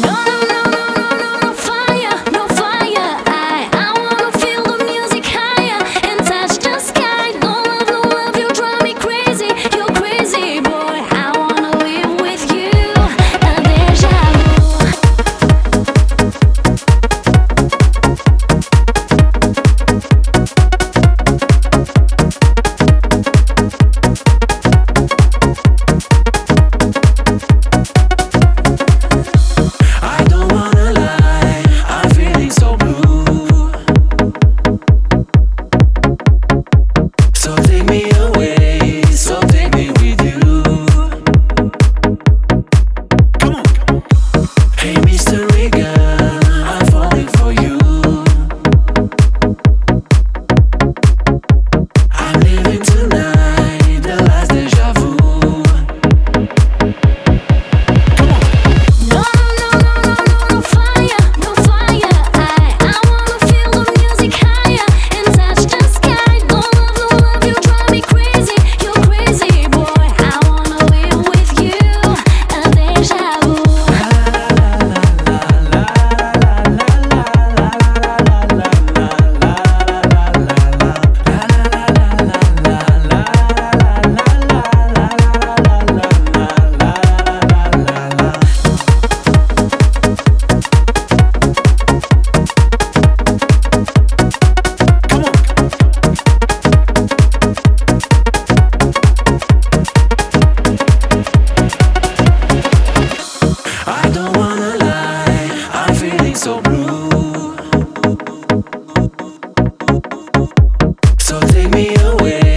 No, no, no. so take me away.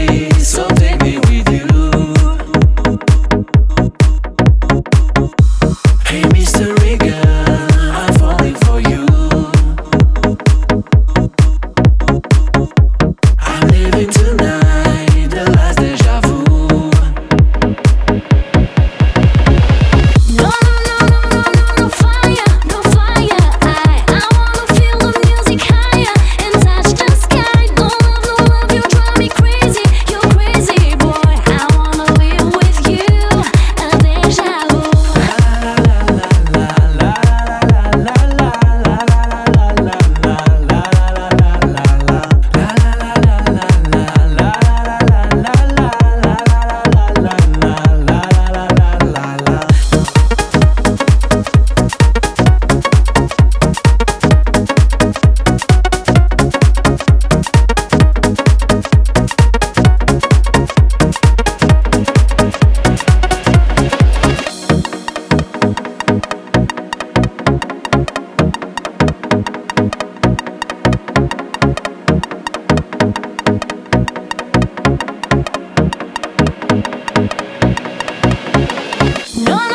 No, no.